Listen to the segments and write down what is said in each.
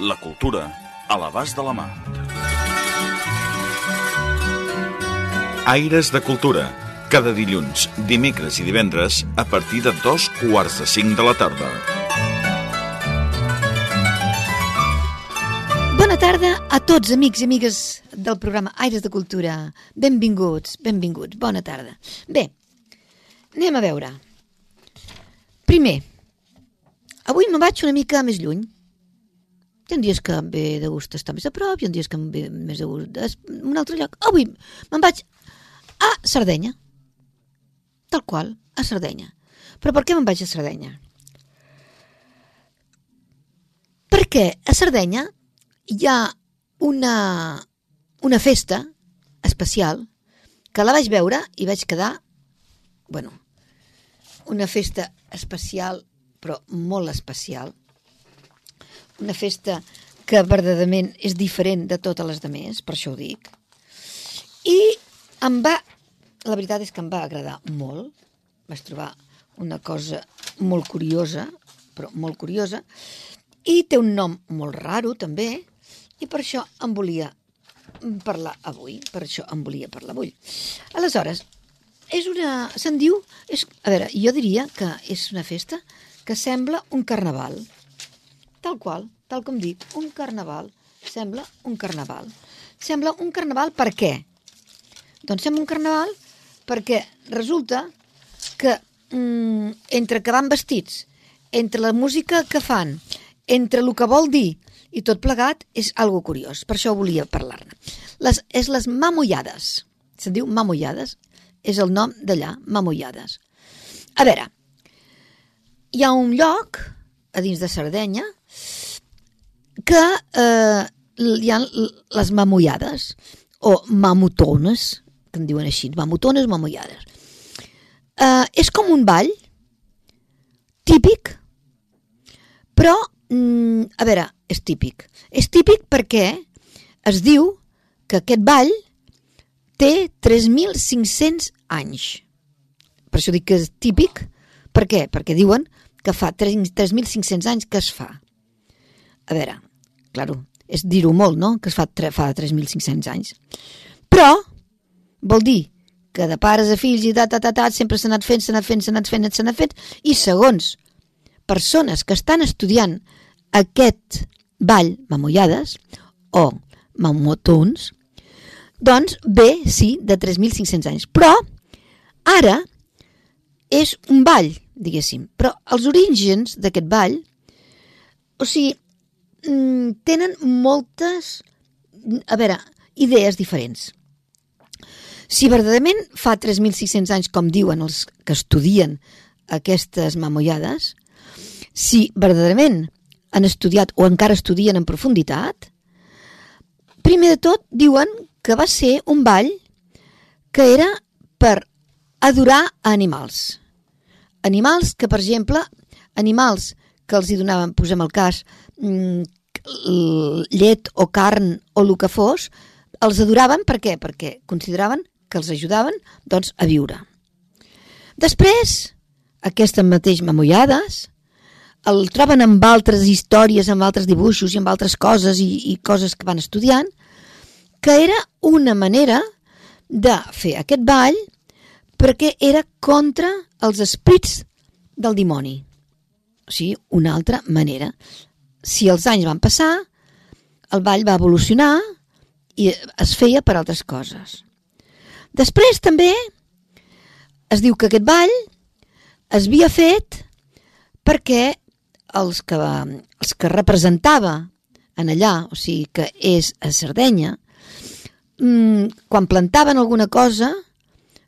La cultura a l'abast de la mà. Aires de Cultura. Cada dilluns, dimecres i divendres a partir de dos quarts de cinc de la tarda. Bona tarda a tots, amics i amigues del programa Aires de Cultura. Benvinguts, benvinguts, bona tarda. Bé, anem a veure. Primer, avui me'n vaig una mica més lluny. Hi ha dies que em ve de gust estar més a prop, hi ha dies que em ve més de gust es- un altre lloc. Avui me'n vaig a Sardenya. Tal qual, a Sardenya. Però per què me'n vaig a Sardenya? Perquè a Sardenya hi ha una, una festa especial que la vaig veure i vaig quedar, bueno, una festa especial, però molt especial. Una festa que verdaderament és diferent de totes les demés, per això ho dic. I em va, la veritat és que em va agradar molt. Vaig trobar una cosa molt curiosa, però molt curiosa, i té un nom molt raro també, i per això em volia parlar avui, per això em volia parlar avui. Aleshores, és una... se'n diu... És, a veure, jo diria que és una festa que sembla un carnaval. Tal qual, tal com dic, un carnaval. Sembla un carnaval. Sembla un carnaval per què? Doncs sembla un carnaval perquè resulta que mm, entre que van vestits, entre la música que fan, entre el que vol dir i tot plegat és algo curiós. Per això volia parlar-ne. Les, és les mamollades. Se'n diu mamollades. És el nom d'allà, mamollades. A veure, hi ha un lloc a dins de Sardenya que eh, hi ha les mamollades o mamutones, que en diuen així, mamutones, mamollades. Eh, és com un ball típic, però, mm, a veure, és típic. És típic perquè es diu que aquest ball té 3.500 anys. Per això dic que és típic. Per què? Perquè diuen que fa 3.500 anys que es fa. A veure, claro, és dir-ho molt, no?, que es fa, fa 3.500 anys. Però vol dir que de pares a fills i de ta, ta, ta, sempre s'ha anat fent, s'ha anat fent, s'ha anat fent, s'ha anat fent, i segons persones que estan estudiant aquest ball mamollades o mamotons, doncs ve, sí, de 3.500 anys. Però ara és un ball, diguéssim. Però els orígens d'aquest ball, o sigui, tenen moltes, a veure, idees diferents. Si verdaderament fa 3.600 anys, com diuen els que estudien aquestes mamollades, si verdaderament han estudiat o encara estudien en profunditat, primer de tot diuen que va ser un ball que era per adorar animals. Animals que, per exemple, animals que els hi donaven, posem el cas, mm, llet o carn o el que fos, els adoraven per què? Perquè consideraven que els ajudaven doncs, a viure. Després, aquestes mateix mamollades, el troben amb altres històries, amb altres dibuixos i amb altres coses i, i coses que van estudiant, que era una manera de fer aquest ball perquè era contra els esprits del dimoni. O sigui, una altra manera. Si els anys van passar, el ball va evolucionar i es feia per altres coses. Després també es diu que aquest ball es havia fet perquè els que, els que representava en allà, o sigui que és a Sardenya, mm, quan plantaven alguna cosa,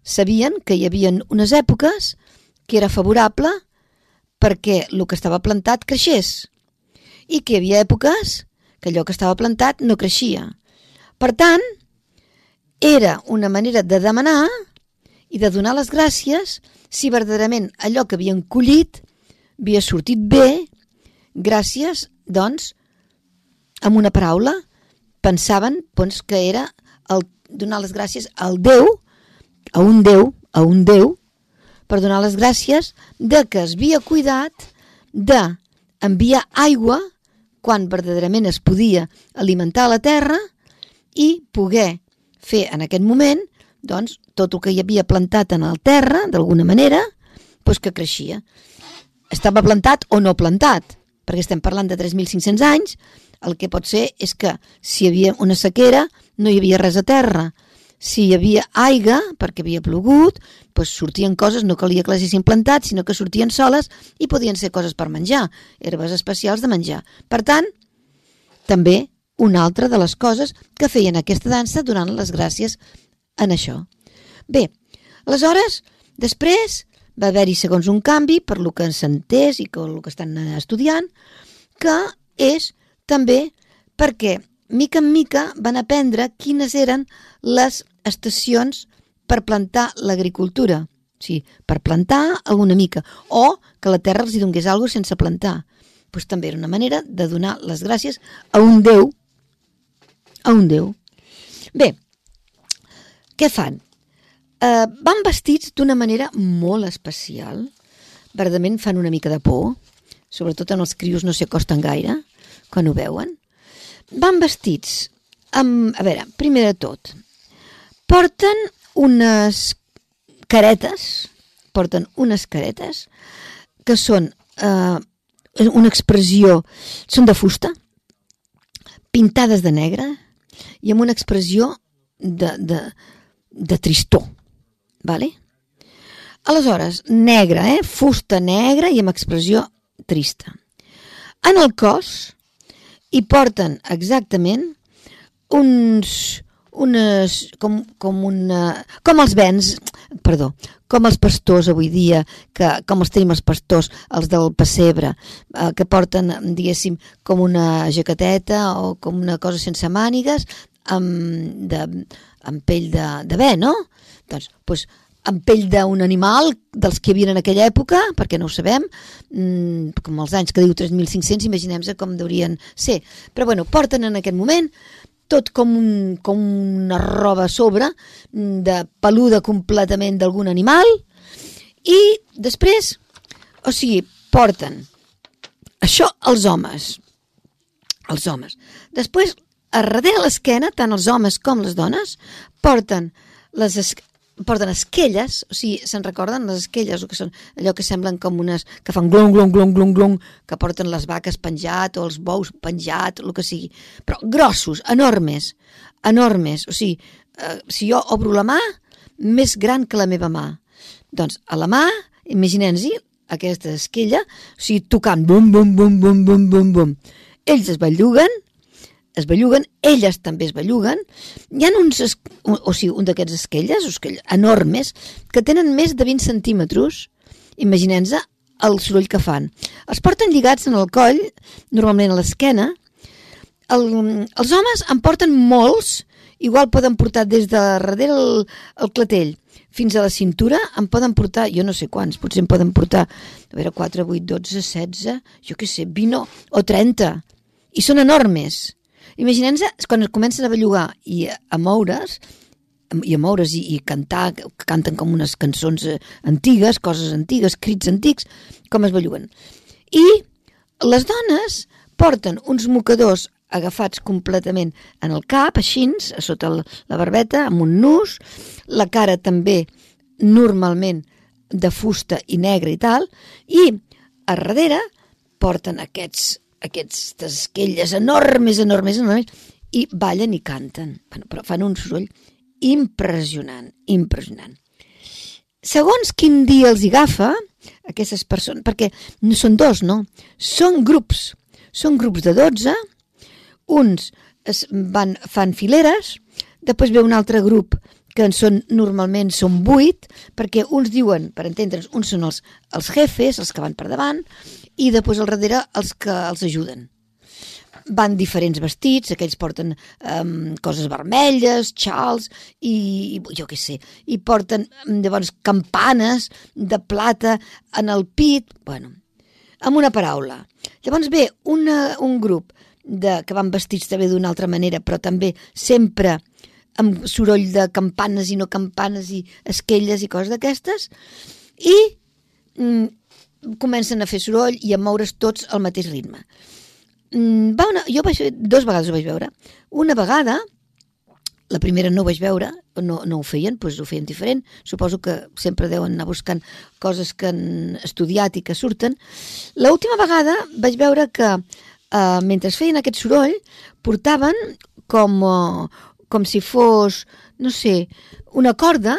sabien que hi havia unes èpoques que era favorable perquè el que estava plantat creixés i que hi havia èpoques que allò que estava plantat no creixia. Per tant, era una manera de demanar i de donar les gràcies si verdaderament allò que havien collit havia sortit bé, gràcies, doncs, amb una paraula, pensaven doncs, que era el donar les gràcies al Déu, a un Déu, a un Déu, per donar les gràcies de que es havia cuidat d'enviar aigua quan verdaderament es podia alimentar la terra i poder fer en aquest moment doncs, tot el que hi havia plantat en el terra, d'alguna manera, doncs que creixia. Estava plantat o no plantat, perquè estem parlant de 3.500 anys, el que pot ser és que si hi havia una sequera no hi havia res a terra. Si hi havia aigua, perquè havia plogut, doncs sortien coses, no calia que les haguessin plantat, sinó que sortien soles i podien ser coses per menjar, herbes especials de menjar. Per tant, també una altra de les coses que feien aquesta dansa donant les gràcies en això. Bé, aleshores, després va haver-hi segons un canvi per lo que s'entès i que el que estan estudiant, que és també perquè mica en mica van aprendre quines eren les estacions per plantar l'agricultura. Sí, per plantar alguna mica, o que la terra els hi donés alguna sense plantar. Pues també era una manera de donar les gràcies a un Déu, a un Déu. Bé, què fan? Uh, van vestits d'una manera molt especial. Verdament fan una mica de por, sobretot en els crios no s'hi acosten gaire quan ho veuen. Van vestits amb... A veure, primer de tot, porten unes caretes, porten unes caretes que són eh, una expressió, són de fusta, pintades de negre i amb una expressió de, de, de tristor, vale? Aleshores, negra, eh? fusta negra i amb expressió trista. En el cos hi porten exactament uns, unes, com, com, una, com els vens, perdó, com els pastors avui dia, que, com els tenim els pastors, els del pessebre, eh, que porten, diguéssim, com una jaqueteta o com una cosa sense mànigues, amb, de, amb pell de, de bé, no? Doncs, doncs amb pell d'un animal dels que hi havia en aquella època, perquè no ho sabem, mmm, com els anys que diu 3.500, imaginem-se com deurien ser. Però bueno, porten en aquest moment tot com, un, com una roba a sobre, de peluda completament d'algun animal, i després, o sigui, porten això els homes, els homes. Després, a darrere l'esquena, tant els homes com les dones, porten les, porten esquelles, o sigui, se'n recorden les esquelles, o que són allò que semblen com unes, que fan glong, glong, glong, glong, glong, que porten les vaques penjat o els bous penjat, el que sigui, però grossos, enormes, enormes, o sigui, eh, si jo obro la mà, més gran que la meva mà. Doncs a la mà, imaginem-hi aquesta esquella, o sigui, tocant bum, bum, bum, bum, bum, bum, bum. Ells es belluguen, es belluguen, elles també es belluguen. Hi ha uns, o sigui, un d'aquests esquelles, esquelles enormes, que tenen més de 20 centímetres. Imaginem-se el soroll que fan. Els porten lligats en el coll, normalment a l'esquena. El, els homes en porten molts, igual poden portar des de darrere el, el clatell fins a la cintura, en poden portar, jo no sé quants, potser en poden portar, a veure, 4, 8, 12, 16, jo què sé, 20 o 30. I són enormes. Imaginem-se quan es comencen a bellugar i a moure's, i a moure's i, i cantar, que canten com unes cançons eh, antigues, coses antigues, crits antics, com es belluguen. I les dones porten uns mocadors agafats completament en el cap, així, a sota el, la barbeta, amb un nus, la cara també normalment de fusta i negra i tal, i a darrere porten aquests aquestes esquelles enormes, enormes, enormes, i ballen i canten. Bueno, però fan un soroll impressionant, impressionant. Segons quin dia els agafa, aquestes persones, perquè no són dos, no? Són grups. Són grups de 12, uns es van, fan fileres, després ve un altre grup que en són, normalment són vuit, perquè uns diuen, per entendre'ns, uns són els, els jefes, els que van per davant, i després al darrere els que els ajuden. van diferents vestits, aquells porten um, coses vermelles, xals i, i jo què sé, i porten llavors campanes de plata en el pit, bueno, amb una paraula. Llavors ve una, un grup de, que van vestits també d'una altra manera, però també sempre amb soroll de campanes i no campanes i esquelles i coses d'aquestes, i mm, comencen a fer soroll i a moure's tots al mateix ritme. Mm, va una, jo vaig, dos vegades ho vaig veure. Una vegada, la primera no ho vaig veure, no, no ho feien, doncs ho feien diferent. Suposo que sempre deuen anar buscant coses que han estudiat i que surten. L última vegada vaig veure que eh, mentre feien aquest soroll portaven com, uh, com si fos, no sé, una corda,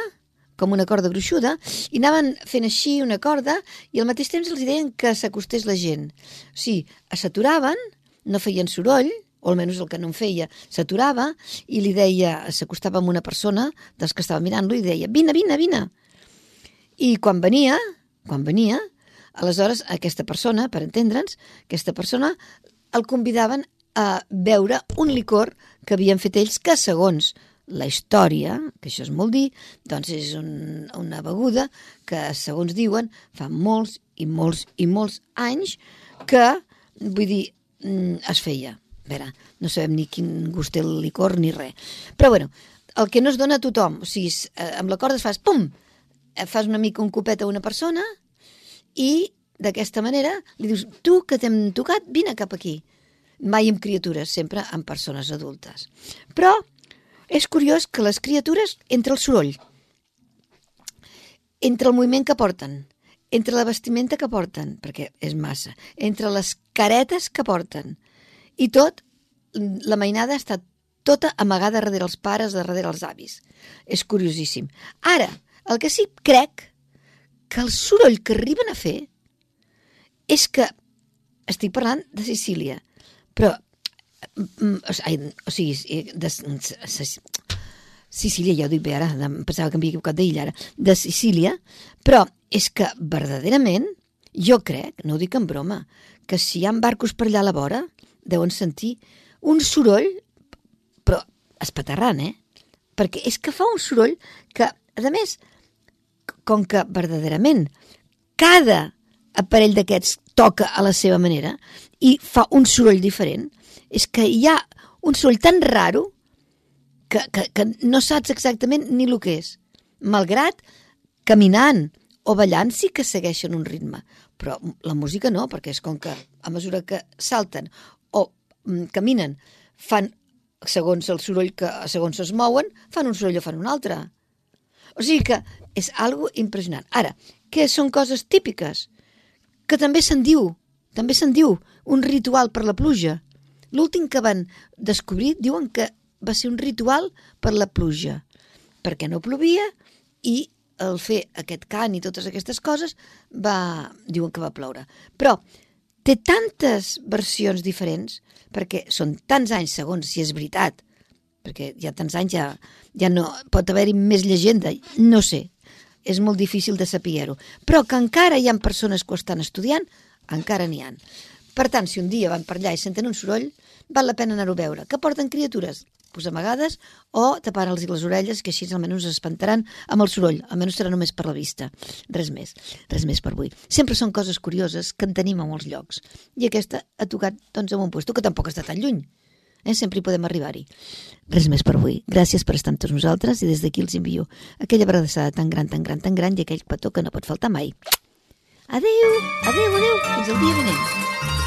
com una corda gruixuda, i anaven fent així una corda i al mateix temps els deien que s'acostés la gent. O sigui, s'aturaven, no feien soroll, o almenys el que no en feia, s'aturava i li deia, s'acostava amb una persona dels que estava mirant-lo i deia, vine, vine, vine. I quan venia, quan venia, aleshores aquesta persona, per entendre'ns, aquesta persona el convidaven a beure un licor que havien fet ells que, segons la història, que això és molt dir, doncs és un, una beguda que, segons diuen, fa molts i molts i molts anys que, vull dir, mm, es feia. A veure, no sabem ni quin gust té el licor ni res. Però, bueno, el que no es dona a tothom, o sigui, eh, amb la corda es fas, pum, eh, fas una mica un copet a una persona i d'aquesta manera li dius, tu que t'hem tocat, vine cap aquí mai amb criatures, sempre amb persones adultes. Però és curiós que les criatures, entre el soroll, entre el moviment que porten, entre la vestimenta que porten, perquè és massa, entre les caretes que porten, i tot, la mainada està tota amagada darrere els pares, darrere els avis. És curiosíssim. Ara, el que sí crec que el soroll que arriben a fer és que estic parlant de Sicília, però, mm, o sigui, de, Sicília, ja ho dic bé ara, pensava que m'havia equivocat d'illa ara, de Sicília, però és que verdaderament, jo crec, no ho dic en broma, que si hi ha barcos per allà a la vora, deuen sentir un soroll, però espaterrant, eh? Perquè és que fa un soroll que, a més, com que verdaderament cada aparell d'aquests toca a la seva manera i fa un soroll diferent, és que hi ha un soroll tan raro que, que, que no saps exactament ni el que és. Malgrat caminant o ballant sí que segueixen un ritme, però la música no, perquè és com que a mesura que salten o mm, caminen fan segons el soroll que segons es mouen, fan un soroll o fan un altre. O sigui que és algo impressionant. Ara, què són coses típiques? Que també se'n diu, també se'n diu un ritual per la pluja. L'últim que van descobrir diuen que va ser un ritual per la pluja, perquè no plovia i el fer aquest cant i totes aquestes coses va, diuen que va ploure. Però té tantes versions diferents, perquè són tants anys segons si és veritat, perquè ja tants anys ja, ja no pot haver-hi més llegenda, no sé, és molt difícil de saber-ho, però que encara hi ha persones que ho estan estudiant, encara n'hi han. Per tant, si un dia van per allà i senten un soroll, val la pena anar-ho a veure. Que porten criatures? Pues amagades o tapant-los les orelles, que així almenys espantaran amb el soroll. Almenys serà només per la vista. Res més. Res més per avui. Sempre són coses curioses que en tenim a molts llocs. I aquesta ha tocat doncs, en un puesto que tampoc està tan lluny. Eh? Sempre hi podem arribar-hi. Res més per avui. Gràcies per estar amb tots nosaltres i des d'aquí els envio aquella abraçada tan gran, tan gran, tan gran i aquell petó que no pot faltar mai. Adeu, adeu, adeu, fins el dia vinent.